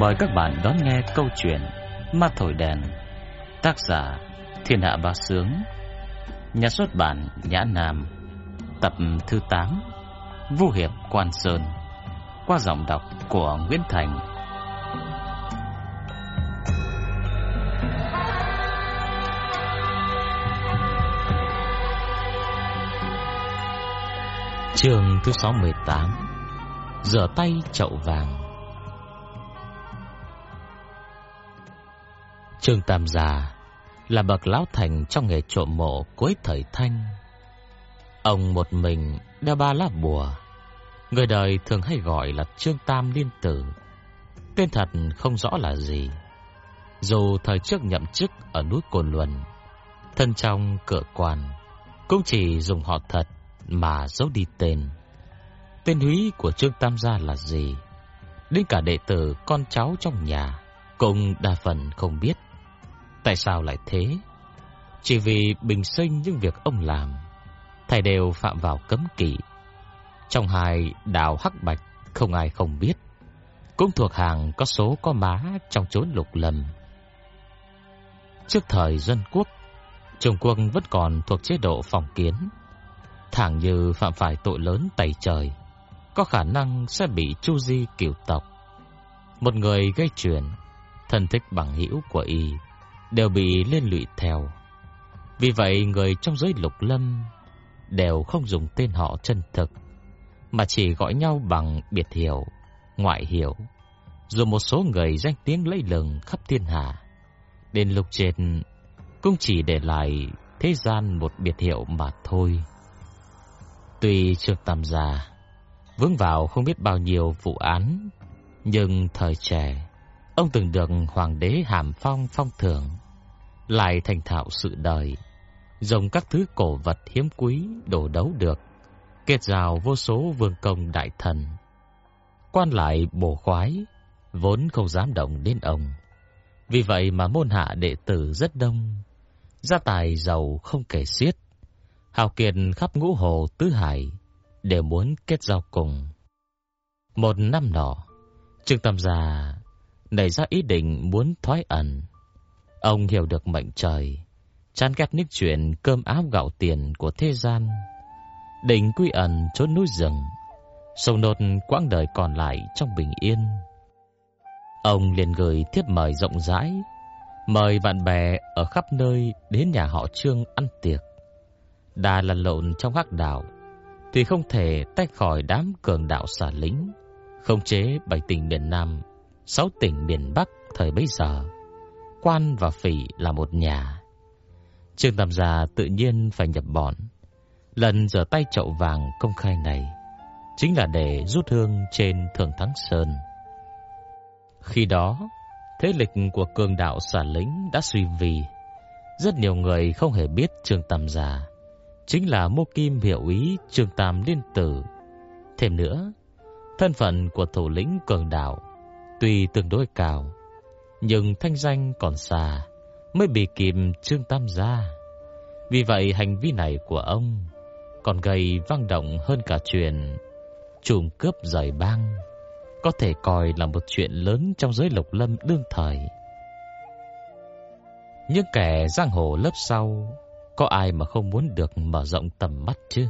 Mời các bạn đón nghe câu chuyện Ma Thổi Đèn, Tác giả Thiên Hạ Ba Sướng, Nhà xuất bản Nhã Nam, Tập thứ 8 Vũ Hiệp Quan Sơn, Qua giọng đọc của Nguyễn Thành. Trường thứ 618 Rửa tay chậu vàng. Trương Tam Già là bậc lão thành trong nghề trộm mộ cuối thời Thanh. Ông một mình đeo ba lá bùa, người đời thường hay gọi là Trương Tam Liên Tử. Tên thật không rõ là gì. Dù thời trước nhậm chức ở núi Cồn Luân, thân trong cửa quan cũng chỉ dùng họ thật mà giấu đi tên. Tên húy của Trương Tam gia là gì? Đến cả đệ tử con cháu trong nhà cũng đa phần không biết. Tại sao lại thế? Chỉ vì bình sinh những việc ông làm, thầy đều phạm vào cấm kỵ. Trong hai đào hắc bạch không ai không biết, cũng thuộc hàng có số có má trong chốn lục lâm. Trước thời dân quốc, Trung Quốc vẫn còn thuộc chế độ phòng kiến, thẳng như phạm phải tội lớn tẩy trời, có khả năng sẽ bị chu di cửu tộc. Một người gây chuyện, thân thích bằng hữu của y đều bị liên lụy theo. Vì vậy người trong giới lục lâm đều không dùng tên họ chân thực, mà chỉ gọi nhau bằng biệt hiệu, ngoại hiệu. Dù một số người danh tiếng lẫy lừng khắp thiên hạ, đến lục trên cũng chỉ để lại thế gian một biệt hiệu mà thôi. Tuy Trương Tam già, vướng vào không biết bao nhiêu vụ án, nhưng thời trẻ, ông từng được hoàng đế Hàm Phong phong thưởng lại thành thạo sự đời, dùng các thứ cổ vật hiếm quý đổ đấu được, kết giao vô số vương công đại thần. Quan lại bổ khoái, vốn không dám động đến ông. Vì vậy mà môn hạ đệ tử rất đông, gia tài giàu không kể xiết, hào kiệt khắp ngũ hồ tứ hải đều muốn kết giao cùng. Một năm nọ, Trương Tam gia nảy ra ý định muốn thoái ẩn, Ông hiểu được mệnh trời, chán ghét những chuyện cơm áo gạo tiền của thế gian. Định quy ẩn chốn núi rừng, sông nốt quãng đời còn lại trong bình yên. Ông liền gửi thiếp mời rộng rãi, mời bạn bè ở khắp nơi đến nhà họ Trương ăn tiệc. Đà lăn lộn trong hắc đảo, thì không thể tách khỏi đám cường đạo xả lính, không chế bảy tỉnh miền Nam, sáu tỉnh miền Bắc thời bấy giờ quan và phỉ là một nhà. Trương Tam Gia tự nhiên phải nhập bọn. Lần giở tay chậu vàng công khai này chính là để rút hương trên Thường Thắng Sơn. Khi đó, thế lực của cường đạo xả lính đã suy vì. Rất nhiều người không hề biết Trương Tam Gia chính là mô kim hiệu ý Trương Tam Liên Tử. Thêm nữa, thân phận của thủ lĩnh cường đạo tuy tương đối cao, nhưng thanh danh còn xa, mới bị kìm Trương Tam gia. Vì vậy hành vi này của ông còn gây vang động hơn cả chuyện trùm cướp rời bang, có thể coi là một chuyện lớn trong giới lục lâm đương thời. Những kẻ giang hồ lớp sau, có ai mà không muốn được mở rộng tầm mắt chứ?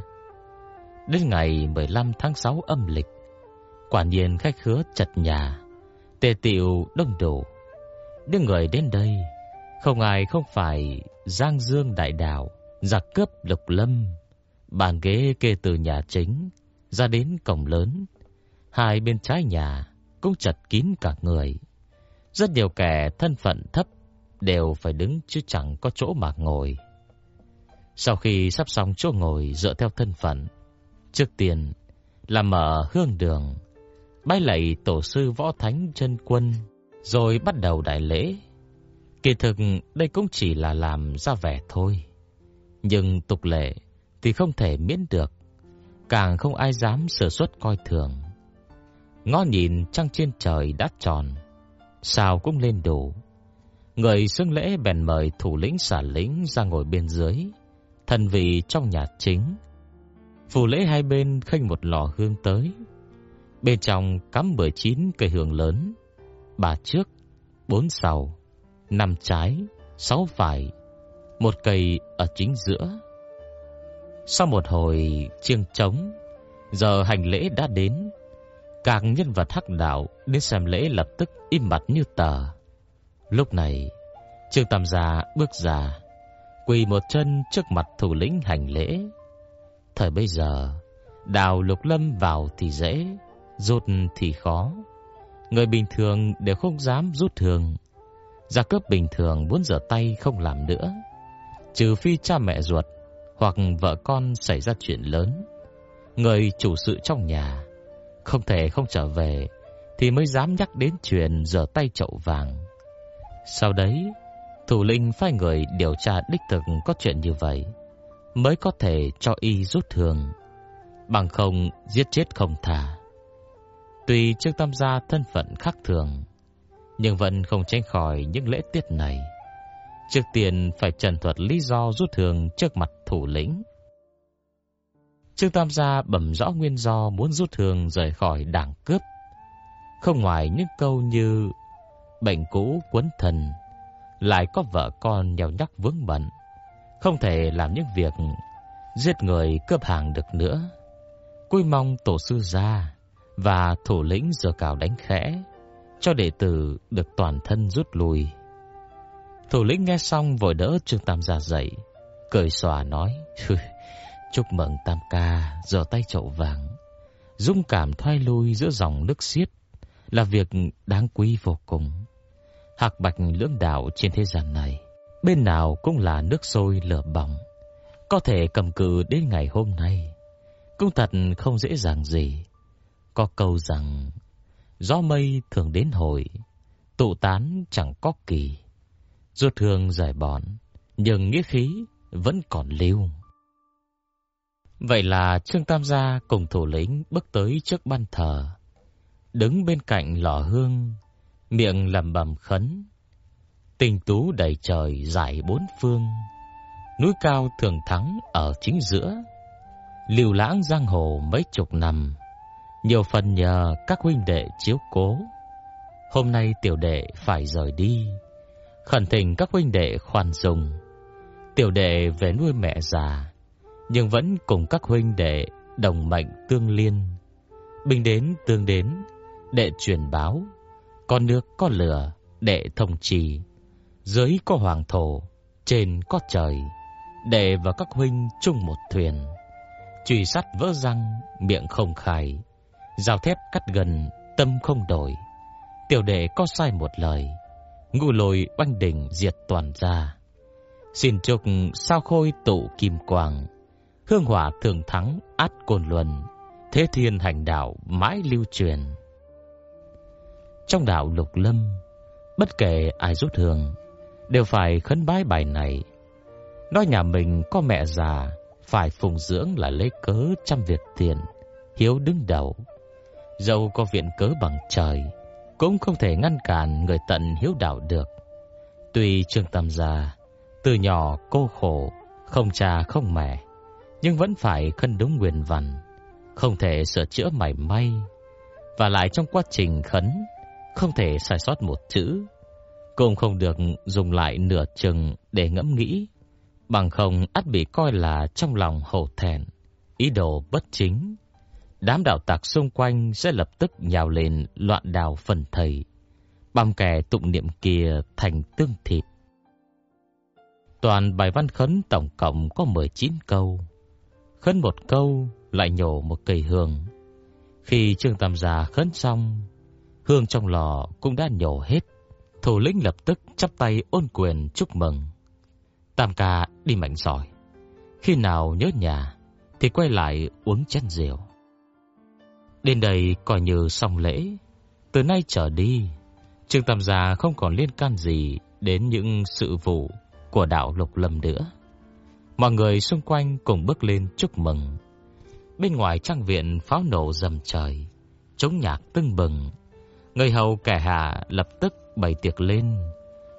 Đến ngày 15 tháng 6 âm lịch, quả nhiên khách khứa chật nhà, tề tiệu đông đủ. Những người đến đây không ai không phải Giang Dương đại đạo, giặc cướp lục lâm, bàn ghế kê từ nhà chính ra đến cổng lớn, hai bên trái nhà cũng chật kín cả người. Rất nhiều kẻ thân phận thấp đều phải đứng chứ chẳng có chỗ mà ngồi. Sau khi sắp xong chỗ ngồi dựa theo thân phận, trước tiên là mở hương đường, bái lạy tổ sư võ thánh chân quân rồi bắt đầu đại lễ. Kỳ thực đây cũng chỉ là làm ra vẻ thôi. Nhưng tục lệ thì không thể miễn được, càng không ai dám sở suất coi thường. Ngó nhìn trăng trên trời đã tròn, sao cũng lên đủ. Người xưng lễ bèn mời thủ lĩnh xả lính ra ngồi bên dưới, thần vị trong nhà chính. Phù lễ hai bên khênh một lò hương tới. Bên trong cắm 19 cây hương lớn, ba trước, bốn sau, năm trái, sáu phải, một cây ở chính giữa. Sau một hồi chiêng trống, giờ hành lễ đã đến. Các nhân vật hắc đạo đến xem lễ lập tức im mặt như tờ. Lúc này, Trương Tam Gia bước ra, quỳ một chân trước mặt thủ lĩnh hành lễ. Thời bây giờ, đào lục lâm vào thì dễ, rút thì khó. Người bình thường đều không dám rút thường. Gia cướp bình thường muốn rửa tay không làm nữa. Trừ phi cha mẹ ruột hoặc vợ con xảy ra chuyện lớn. Người chủ sự trong nhà không thể không trở về thì mới dám nhắc đến chuyện rửa tay chậu vàng. Sau đấy, thủ linh phái người điều tra đích thực có chuyện như vậy mới có thể cho y rút thường, bằng không giết chết không thả. Tuy Trương Tam gia thân phận khác thường, nhưng vẫn không tránh khỏi những lễ tiết này. Trước tiên phải trần thuật lý do rút thường trước mặt thủ lĩnh. Trương Tam gia bẩm rõ nguyên do muốn rút thường rời khỏi đảng cướp. Không ngoài những câu như bệnh cũ quấn thần, lại có vợ con nhào nhắc vướng bận, không thể làm những việc giết người cướp hàng được nữa. cuối mong tổ sư gia và thủ lĩnh giờ cào đánh khẽ, cho đệ tử được toàn thân rút lui. Thủ lĩnh nghe xong vội đỡ Trương Tam gia dậy, cười xòa nói: "Chúc mừng Tam ca giở tay chậu vàng, dung cảm thoai lui giữa dòng nước xiết là việc đáng quý vô cùng. Hạc bạch lưỡng đạo trên thế gian này, bên nào cũng là nước sôi lửa bỏng, có thể cầm cự đến ngày hôm nay, cũng thật không dễ dàng gì." Có câu rằng, Gió mây thường đến hồi, Tụ tán chẳng có kỳ. Ruột hương giải bọn Nhưng nghĩa khí vẫn còn lưu. Vậy là Trương Tam Gia cùng thủ lĩnh bước tới trước ban thờ. Đứng bên cạnh lò hương, Miệng lẩm bẩm khấn Tình tú đầy trời giải bốn phương, Núi cao thường thắng ở chính giữa, Lưu lãng giang hồ mấy chục năm nhiều phần nhờ các huynh đệ chiếu cố. Hôm nay tiểu đệ phải rời đi, khẩn thỉnh các huynh đệ khoan dung. Tiểu đệ về nuôi mẹ già, nhưng vẫn cùng các huynh đệ đồng mệnh tương liên. Bình đến tương đến, đệ truyền báo, có nước có lửa, đệ thông trì, dưới có hoàng thổ, trên có trời, đệ và các huynh chung một thuyền. Chùy sắt vỡ răng, miệng không khai, Dao thép cắt gần, tâm không đổi. Tiểu đệ có sai một lời, ngu lồi banh đỉnh diệt toàn gia. Xin chúc sao khôi tụ kim quang, hương hỏa thường thắng át côn luân, thế thiên hành đạo mãi lưu truyền. Trong đạo lục lâm, bất kể ai rút hương, đều phải khấn bái bài này. Nói nhà mình có mẹ già, phải phụng dưỡng là lấy cớ trăm việc tiền, hiếu đứng đầu. Dẫu có viện cớ bằng trời, cũng không thể ngăn cản người tận hiếu đạo được. Tuy Trương Tam gia từ nhỏ cô khổ, không cha không mẹ, nhưng vẫn phải khân đúng nguyên văn không thể sửa chữa mảy may. Và lại trong quá trình khấn, không thể sai sót một chữ, cũng không được dùng lại nửa chừng để ngẫm nghĩ, bằng không ắt bị coi là trong lòng hổ thẹn, ý đồ bất chính đám đạo tặc xung quanh sẽ lập tức nhào lên loạn đào phần thầy, băm kẻ tụng niệm kia thành tương thịt. Toàn bài văn khấn tổng cộng có 19 câu. Khấn một câu lại nhổ một cây hương. Khi Trương Tam Gia khấn xong, hương trong lò cũng đã nhổ hết. Thủ lĩnh lập tức chắp tay ôn quyền chúc mừng. Tam ca đi mạnh giỏi. Khi nào nhớ nhà thì quay lại uống chén rượu. Đến đây coi như xong lễ. Từ nay trở đi, Trương Tam Gia không còn liên can gì đến những sự vụ của đạo Lục Lâm nữa. Mọi người xung quanh cùng bước lên chúc mừng. Bên ngoài trang viện pháo nổ rầm trời, chống nhạc tưng bừng. Người hầu kẻ hạ lập tức bày tiệc lên.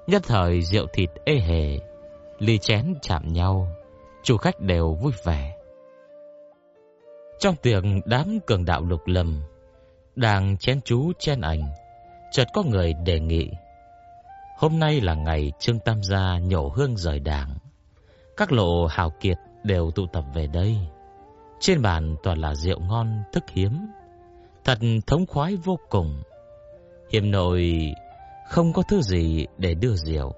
Nhất thời rượu thịt ê hề, ly chén chạm nhau, chủ khách đều vui vẻ. Trong tiệc đám cường đạo lục lâm đang chén chú chen ảnh, chợt có người đề nghị. Hôm nay là ngày Trương Tam gia nhổ hương rời đảng. Các lộ hào kiệt đều tụ tập về đây. Trên bàn toàn là rượu ngon thức hiếm, thật thống khoái vô cùng. Hiểm nội không có thứ gì để đưa rượu.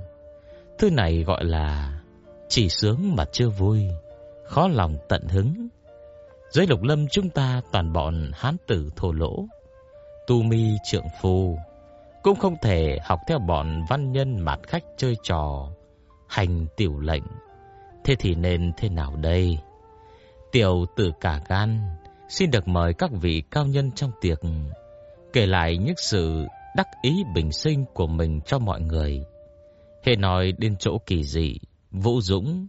Thứ này gọi là chỉ sướng mà chưa vui, khó lòng tận hứng. Dưới lục lâm chúng ta toàn bọn hán tử thô lỗ, tu mi trượng phu, cũng không thể học theo bọn văn nhân mạt khách chơi trò, hành tiểu lệnh. Thế thì nên thế nào đây? Tiểu tử cả gan, xin được mời các vị cao nhân trong tiệc kể lại những sự đắc ý bình sinh của mình cho mọi người. Hề nói đến chỗ kỳ dị, vũ dũng,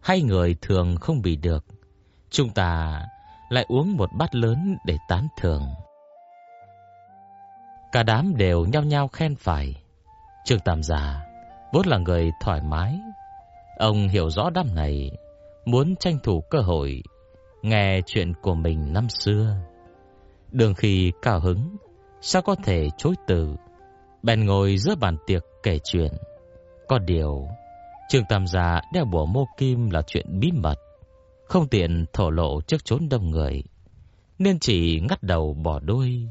hay người thường không bị được, chúng ta lại uống một bát lớn để tán thưởng. Cả đám đều nhao nhao khen phải. Trương Tam già vốn là người thoải mái. Ông hiểu rõ đám này, muốn tranh thủ cơ hội nghe chuyện của mình năm xưa. Đường khi cao hứng, sao có thể chối từ. Bèn ngồi giữa bàn tiệc kể chuyện. Có điều, Trương Tam Gia đeo bùa mô kim là chuyện bí mật, không tiện thổ lộ trước chốn đông người, nên chỉ ngắt đầu bỏ đuôi,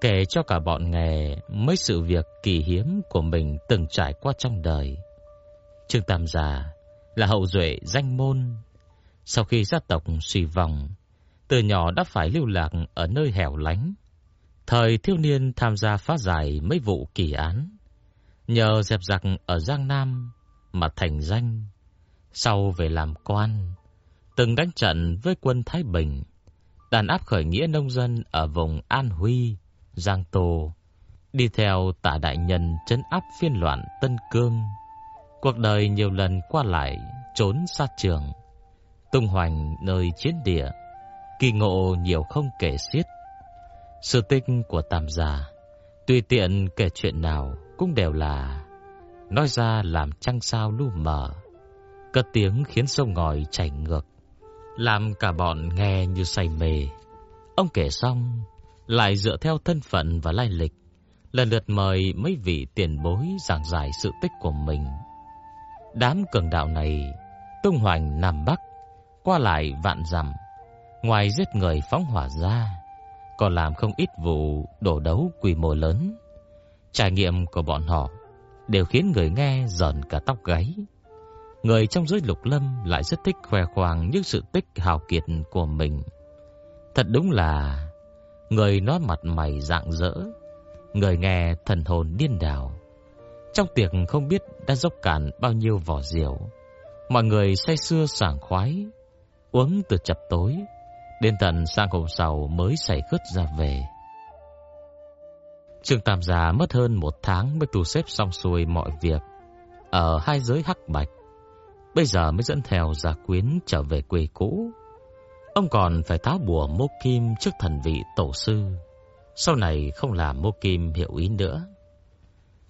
kể cho cả bọn nghề mấy sự việc kỳ hiếm của mình từng trải qua trong đời. Trương Tam già là hậu duệ danh môn, sau khi gia tộc suy vong, từ nhỏ đã phải lưu lạc ở nơi hẻo lánh. Thời thiếu niên tham gia phá giải mấy vụ kỳ án, nhờ dẹp giặc ở Giang Nam mà thành danh. Sau về làm quan, từng đánh trận với quân Thái Bình, đàn áp khởi nghĩa nông dân ở vùng An Huy, Giang Tô, đi theo tả đại nhân trấn áp phiên loạn Tân Cương. Cuộc đời nhiều lần qua lại, trốn xa trường, tung hoành nơi chiến địa, kỳ ngộ nhiều không kể xiết. Sự tích của Tam gia, tùy tiện kể chuyện nào cũng đều là nói ra làm trăng sao lu mờ, cất tiếng khiến sông ngòi chảy ngược, làm cả bọn nghe như say mê. Ông kể xong, lại dựa theo thân phận và lai lịch, lần lượt mời mấy vị tiền bối giảng giải sự tích của mình. Đám cường đạo này tung hoành Nam Bắc, qua lại vạn dặm, ngoài giết người phóng hỏa ra, còn làm không ít vụ đổ đấu quy mô lớn. Trải nghiệm của bọn họ đều khiến người nghe giận cả tóc gáy. Người trong giới lục lâm lại rất thích khoe khoang những sự tích hào kiệt của mình. Thật đúng là người nói mặt mày rạng rỡ, người nghe thần hồn điên đảo. Trong tiệc không biết đã dốc cạn bao nhiêu vỏ rượu, mọi người say sưa sảng khoái, uống từ chập tối đến tận sang hôm sau mới say khướt ra về. Trương Tam già mất hơn một tháng mới tu xếp xong xuôi mọi việc ở hai giới hắc bạch. Bây giờ mới dẫn theo gia quyến trở về quê cũ. Ông còn phải tháo bùa mô kim trước thần vị tổ sư. Sau này không làm mô kim hiệu ý nữa.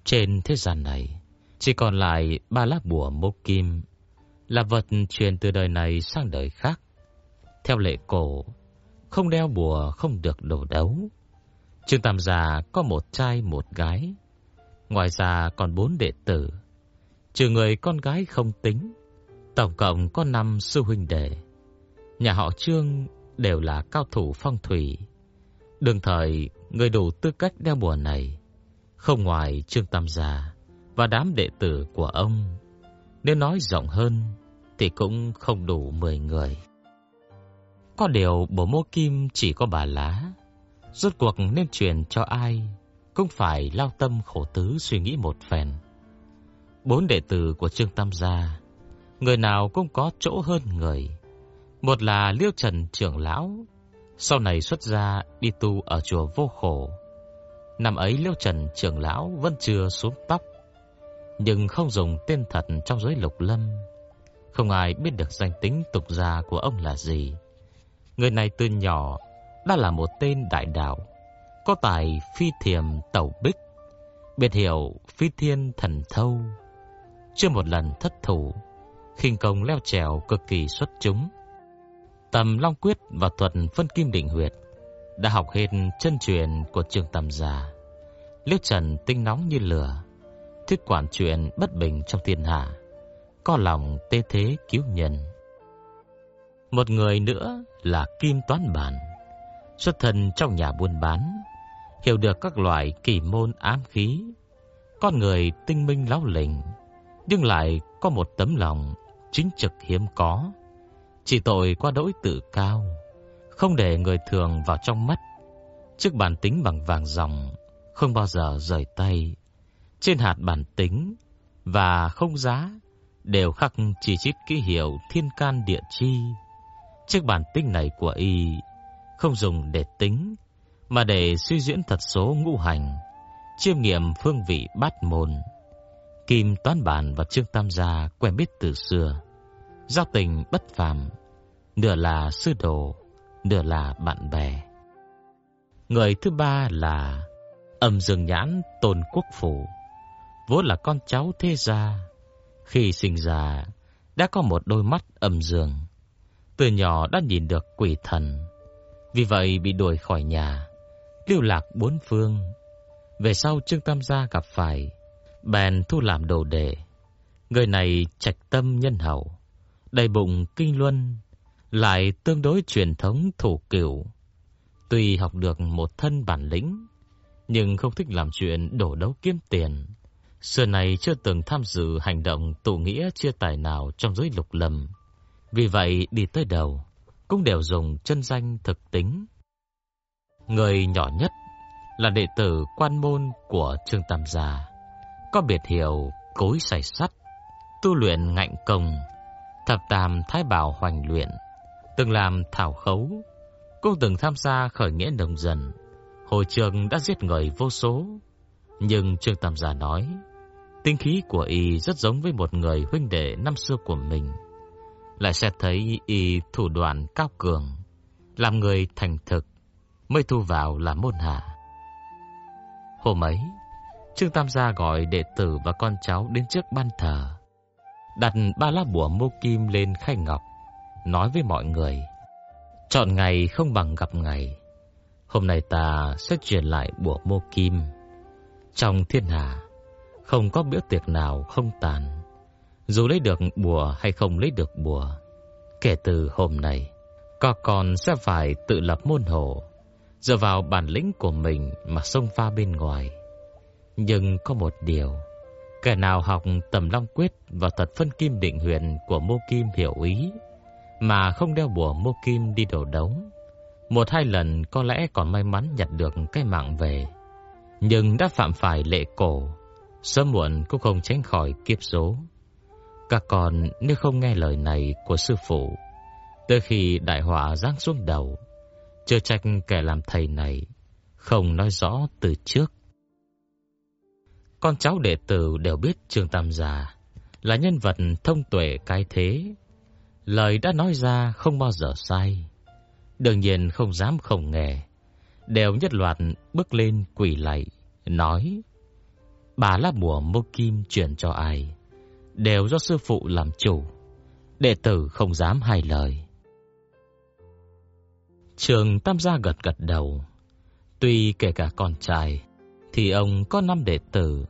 Trên thế gian này, chỉ còn lại ba lá bùa mô kim là vật truyền từ đời này sang đời khác. Theo lệ cổ, không đeo bùa không được đổ đấu. Trương Tam Gia có một trai một gái, ngoài ra còn bốn đệ tử. Trừ người con gái không tính, tổng cộng có năm sư huynh đệ. Nhà họ Trương đều là cao thủ phong thủy. Đương thời, người đủ tư cách đeo bùa này, không ngoài Trương Tam Gia và đám đệ tử của ông. Nếu nói rộng hơn, thì cũng không đủ 10 người. Có điều bổ mô kim chỉ có bà lá, Rốt cuộc nên truyền cho ai Cũng phải lao tâm khổ tứ suy nghĩ một phen Bốn đệ tử của Trương Tam Gia Người nào cũng có chỗ hơn người. Một là Liêu Trần trưởng lão Sau này xuất gia đi tu ở chùa vô khổ. Năm ấy Liêu Trần trưởng lão vẫn chưa xuống tóc Nhưng không dùng tên thật trong giới lục lâm. Không ai biết được danh tính tục gia của ông là gì. Người này từ nhỏ đã là một tên đại đạo, có tài phi thiềm tẩu bích, biệt hiệu phi thiên thần thâu. Chưa một lần thất thủ, khinh công leo trèo cực kỳ xuất chúng. Tầm Long Quyết và thuật phân kim định huyệt đã học hết chân truyền của trường Tam Gia. Liêu Trần tinh nóng như lửa, thiết quản chuyện bất bình trong thiên hạ, có lòng tê thế cứu nhân. Một người nữa là Kim Toán Bản, xuất thân trong nhà buôn bán, hiểu được các loại kỳ môn ám khí, con người tinh minh lão lĩnh, nhưng lại có một tấm lòng chính trực hiếm có, chỉ tội qua đỗi tự cao, không để người thường vào trong mắt, trước bản tính bằng vàng ròng, không bao giờ rời tay. Trên hạt bản tính và không giá đều khắc chỉ chít ký hiệu thiên can địa chi. Chiếc bản tính này của y không dùng để tính, mà để suy diễn thật số ngũ hành, chiêm nghiệm phương vị bát môn. Kim Toán Bản và Trương Tam Gia quen biết từ xưa, giao tình bất phàm, nửa là sư đồ, nửa là bạn bè. Người thứ ba là Âm Dương Nhãn Tôn Quốc Phủ, vốn là con cháu thế gia, khi sinh ra đã có một đôi mắt âm dương, từ nhỏ đã nhìn được quỷ thần, vì vậy bị đuổi khỏi nhà, lưu lạc bốn phương. Về sau Trương Tam gia gặp phải, bèn thu làm đồ đệ. Người này trạch tâm nhân hậu, đầy bụng kinh luân, lại tương đối truyền thống thủ cửu. Tuy học được một thân bản lĩnh, nhưng không thích làm chuyện đổ đấu kiếm tiền. Xưa này chưa từng tham dự hành động tụ nghĩa chia tài nào trong giới lục lâm. Vì vậy đi tới đầu cũng đều dùng chân danh thực tính. Người nhỏ nhất là đệ tử quan môn của Trương Tam Gia, có biệt hiệu cối sải sắt, tu luyện ngạnh công, thập tam thái bảo hoành luyện, từng làm thảo khấu, cũng từng tham gia khởi nghĩa nông dân. Hồi trường đã giết người vô số, nhưng Trương Tam Gia nói, tinh khí của y rất giống với một người huynh đệ năm xưa của mình. Lại xét thấy y thủ đoạn cao cường, làm người thành thực, mới thu vào làm môn hạ. Hôm ấy, Trương Tam Gia gọi đệ tử và con cháu đến trước ban thờ, đặt ba lá bùa mô kim lên khay ngọc, nói với mọi người, chọn ngày không bằng gặp ngày. Hôm nay ta sẽ truyền lại bùa mô kim. Trong thiên hạ, không có bữa tiệc nào không tàn. Dù lấy được bùa hay không lấy được bùa, kể từ hôm nay, các con sẽ phải tự lập môn hộ, dựa vào bản lĩnh của mình mà xông pha bên ngoài. Nhưng có một điều, kẻ nào học tầm long quyết và thật phân kim định huyền của mô kim hiểu ý, mà không đeo bùa mô kim đi đổ đấu, một hai lần có lẽ còn may mắn nhặt được cái mạng về, nhưng đã phạm phải lệ cổ, sớm muộn cũng không tránh khỏi kiếp số. Các con nếu không nghe lời này của sư phụ, tới khi đại họa giáng xuống đầu, chưa trách kẻ làm thầy này không nói rõ từ trước. Con cháu đệ tử đều biết Trương Tam Gia là nhân vật thông tuệ cái thế, lời đã nói ra không bao giờ sai. Đương nhiên không dám không nghe, đều nhất loạt bước lên quỳ lạy, nói: "Bà lá bùa mô kim truyền cho ai, đều do sư phụ làm chủ." Đệ tử không dám hai lời. Trường Tam gia gật gật đầu. Tuy kể cả con trai thì ông có năm đệ tử,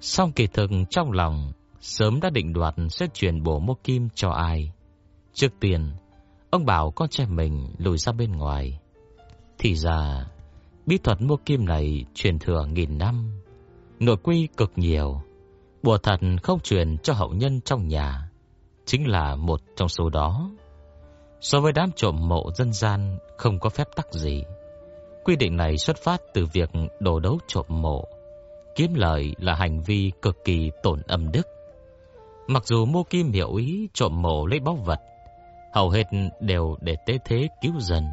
song kỳ thực trong lòng sớm đã định đoạt sẽ truyền bổ mô kim cho ai. Trước tiên, ông bảo con trai mình lùi ra bên ngoài. Thì ra, bí thuật mua kim này truyền thừa nghìn năm, nội quy cực nhiều. Bùa thật không truyền cho hậu nhân trong nhà, chính là một trong số đó. So với đám trộm mộ dân gian không có phép tắc gì. Quy định này xuất phát từ việc đổ đấu trộm mộ. Kiếm lợi là hành vi cực kỳ tổn âm đức. Mặc dù Mô kim hiểu ý trộm mộ lấy báu vật, hầu hết đều để tế thế cứu dân.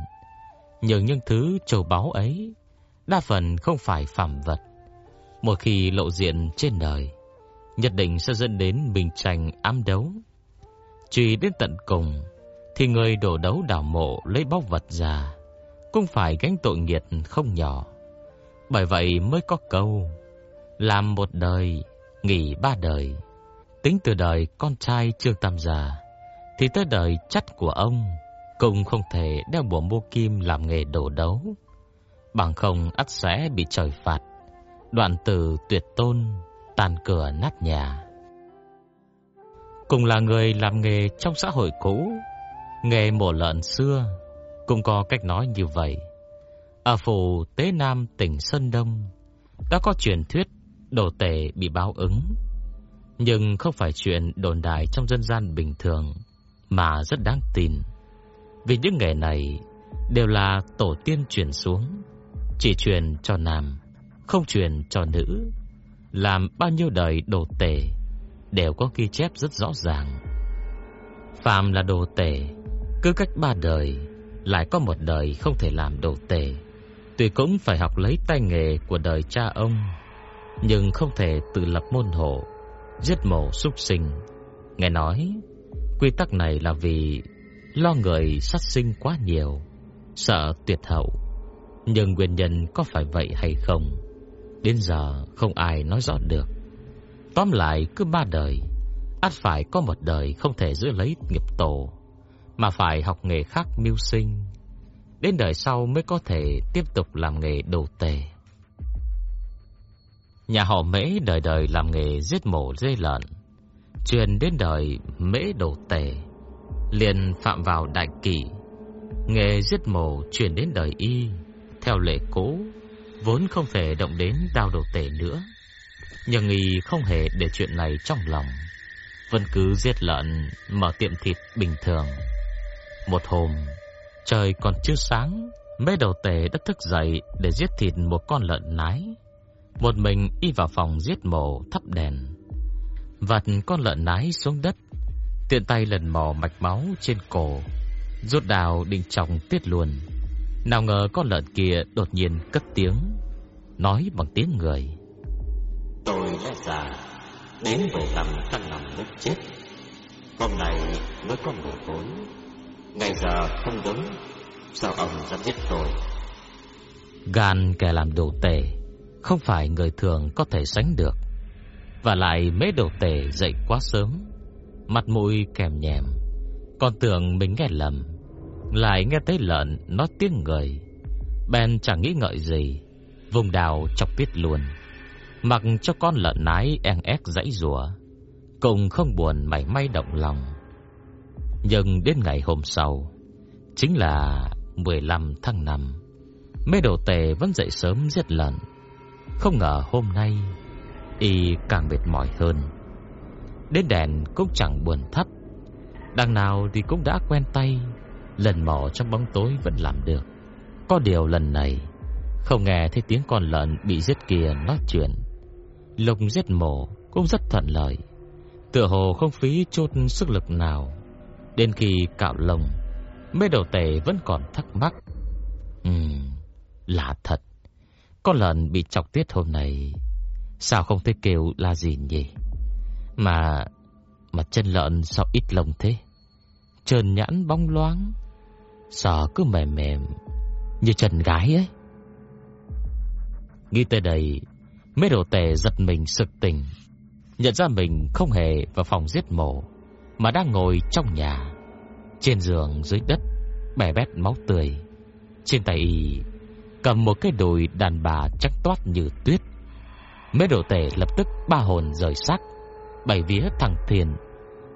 Nhưng những thứ châu báu ấy đa phần không phải phạm vật. Một khi lộ diện trên đời, nhất định sẽ dẫn đến bình tranh ám đấu. Chỉ đến tận cùng, thì người đổ đấu đảo mộ lấy báu vật ra cũng phải gánh tội nghiệp không nhỏ. Bởi vậy mới có câu làm một đời, nghỉ ba đời. Tính từ đời con trai Trương Tam Gia thì tới đời chắt của ông cũng không thể đeo bùa mô kim làm nghề đổ đấu, bằng không ắt sẽ bị trời phạt, Đoạn tử tuyệt tôn, tàn cửa nát nhà. Cùng là người làm nghề trong xã hội cũ, nghề mổ lợn xưa, cũng có cách nói như vậy. Ở phủ Tế Nam tỉnh Sơn Đông, đã có truyền thuyết đồ tể bị báo ứng. Nhưng không phải chuyện đồn đại trong dân gian bình thường, mà rất đáng tin. Vì những nghề này đều là tổ tiên truyền xuống, chỉ truyền cho nam, không truyền cho nữ. Làm bao nhiêu đời đồ tể đều có ghi chép rất rõ ràng. Phạm là đồ tể, cứ cách ba đời lại có một đời không thể làm đồ tể. Tuy cũng phải học lấy tay nghề của đời cha ông, nhưng không thể tự lập môn hộ, giết mổ súc sinh. Nghe nói, quy tắc này là vì lo người sát sinh quá nhiều, sợ tuyệt hậu. Nhưng nguyên nhân có phải vậy hay không, đến giờ không ai nói rõ được. Tóm lại cứ ba đời, ắt phải có một đời không thể giữ lấy nghiệp tổ, mà phải học nghề khác mưu sinh. Đến đời sau mới có thể tiếp tục làm nghề đồ tể Nhà họ Mễ đời đời làm nghề giết mổ dê lợn, truyền đến đời Mễ đồ tể liền phạm vào đại kỷ. Nghề giết mổ truyền đến đời Y, theo lệ cũ, vốn không thể động đến đao đồ tể nữa. Nhưng Y không hề để chuyện này trong lòng, vẫn cứ giết lợn mở tiệm thịt bình thường. Một hôm, trời còn chưa sáng, Mễ đầu tề đã thức dậy để giết thịt một con lợn nái. Một mình y vào phòng giết mổ thắp đèn. Vặt con lợn nái xuống đất Tiện tay lần mò mạch máu trên cổ Rút đào định trọng tiết luôn Nào ngờ con lợn kia đột nhiên cất tiếng Nói bằng tiếng người. Tôi đã già Đến về làm căn nằm đất chết. Hôm nay mới có buổi tối Ngày giờ không đúng Sao ông dám giết tôi Gan kẻ làm đồ tể không phải người thường có thể sánh được. Và lại mấy đồ tể dậy quá sớm, mặt mũi kèm nhèm, còn tưởng mình nghe lầm, lại nghe thấy lợn nói tiếng người. Ben chẳng nghĩ ngợi gì, vùng đào chọc tiết luôn, mặc cho con lợn nái en ép dãy rùa, cùng không buồn mảy may động lòng. Nhưng đến ngày hôm sau, chính là 15 tháng 5, mấy đồ tề vẫn dậy sớm giết lợn. Không ngờ hôm nay Y càng mệt mỏi hơn. Đến đèn cũng chẳng buồn thắp, Đằng nào thì cũng đã quen tay Lần mò trong bóng tối vẫn làm được. Có điều lần này Không nghe thấy tiếng con lợn bị giết kia nói chuyện. Lục giết mổ cũng rất thuận lợi. Tựa hồ không phí chút sức lực nào. Đến khi cạo lông Mấy đầu tể vẫn còn thắc mắc. Ừm, lạ thật. Con lợn bị chọc tiết hôm nay Sao không thấy kêu là gì nhỉ? Mà Mà chân lợn sao ít lông thế? Trơn nhãn bóng loáng Sò cứ mềm mềm Như chân gái ấy. Nghĩ tới đây Mấy đồ tề giật mình sực tỉnh Nhận ra mình không hề vào phòng giết mổ. Mà đang ngồi trong nhà Trên giường dưới đất bè bét máu tươi Trên tay y cầm một cái đùi đàn bà trắng toát như tuyết. Mấy đồ tể lập tức ba hồn rời xác, bảy vía thằng thiền,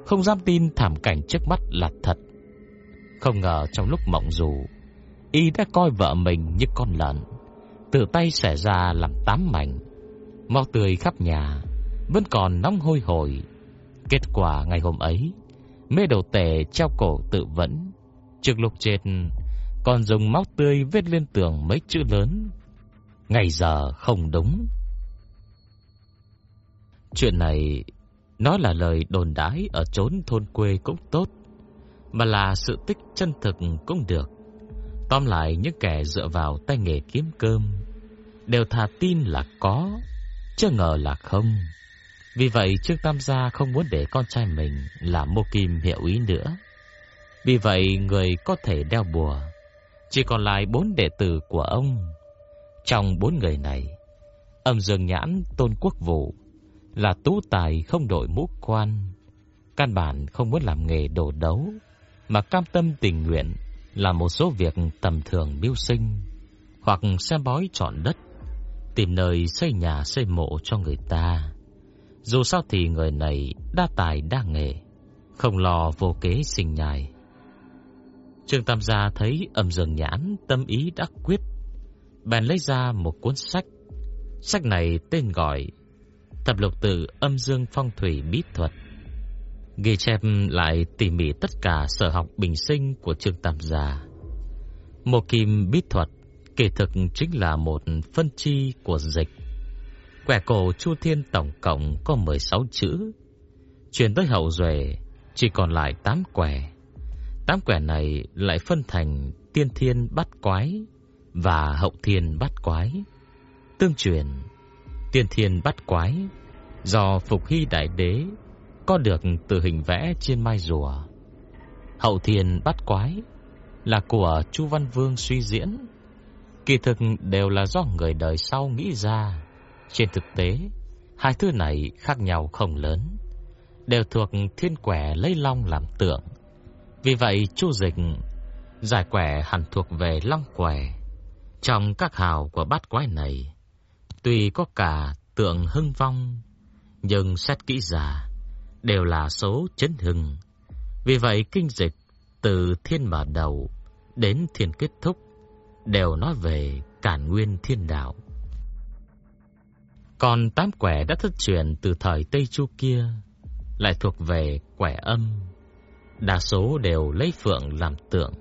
không dám tin thảm cảnh trước mắt là thật. Không ngờ trong lúc mộng dù, y đã coi vợ mình như con lợn, tự tay xẻ ra làm tám mảnh, máu tươi khắp nhà, vẫn còn nóng hôi hổi. Kết quả ngày hôm ấy, mê đầu tể treo cổ tự vẫn, trước lúc chết còn dùng máu tươi viết lên tường mấy chữ lớn. Ngày giờ không đúng. Chuyện này nó là lời đồn đái ở chốn thôn quê cũng tốt, mà là sự tích chân thực cũng được. Tóm lại những kẻ dựa vào tay nghề kiếm cơm đều thà tin là có, chứ ngờ là không. Vì vậy Trương Tam gia không muốn để con trai mình là Mô Kim hiệu ý nữa. Vì vậy người có thể đeo bùa chỉ còn lại bốn đệ tử của ông. Trong bốn người này, âm dương nhãn tôn quốc vụ là tú tài không đội mũ quan. Căn bản không muốn làm nghề đồ đấu, mà cam tâm tình nguyện làm một số việc tầm thường mưu sinh, hoặc xem bói chọn đất, tìm nơi xây nhà xây mộ cho người ta. Dù sao thì người này đa tài đa nghệ, không lo vô kế sinh nhai. Trương Tam Gia thấy âm dương nhãn tâm ý đã quyết, bèn lấy ra một cuốn sách. Sách này tên gọi Tập lục tự âm dương phong thủy bí thuật. Ghi chép lại tỉ mỉ tất cả sở học bình sinh của Trương Tam Gia. Một kim bí thuật kỳ thực chính là một phân chi của dịch. Quẻ cổ Chu Thiên tổng cộng có 16 chữ. Chuyển tới hậu duệ chỉ còn lại 8 quẻ. 8 quẻ này lại phân thành tiên thiên bắt quái và hậu thiên bắt quái. Tương truyền, tiên thiên bắt quái do Phục Hy Đại Đế có được từ hình vẽ trên mai rùa. Hậu thiên bắt quái là của Chu Văn Vương suy diễn, kỳ thực đều là do người đời sau nghĩ ra. Trên thực tế, hai thứ này khác nhau không lớn, đều thuộc thiên quẻ lấy long làm tượng. Vì vậy, Chu Dịch giải quẻ hẳn thuộc về long quẻ. Trong các hào của bát quái này, tuy có cả tượng hưng vong, nhưng xét kỹ ra đều là số chấn hưng. Vì vậy, kinh dịch từ thiên mở đầu đến thiên kết thúc đều nói về cản nguyên thiên đạo. Còn tám quẻ đã thất truyền từ thời Tây Chu kia lại thuộc về quẻ âm. Đa số đều lấy phượng làm tượng.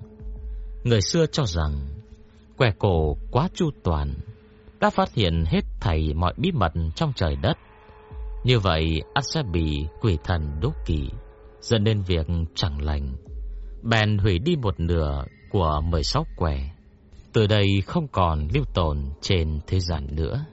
Người xưa cho rằng quẻ cổ quá chu toàn, đã phát hiện hết thảy mọi bí mật trong trời đất. Như vậy, ắt sẽ bị quỷ thần đố kỵ, dẫn đến việc chẳng lành. Bèn hủy đi một nửa của 16 quẻ. Từ đây không còn lưu tồn trên thế gian nữa.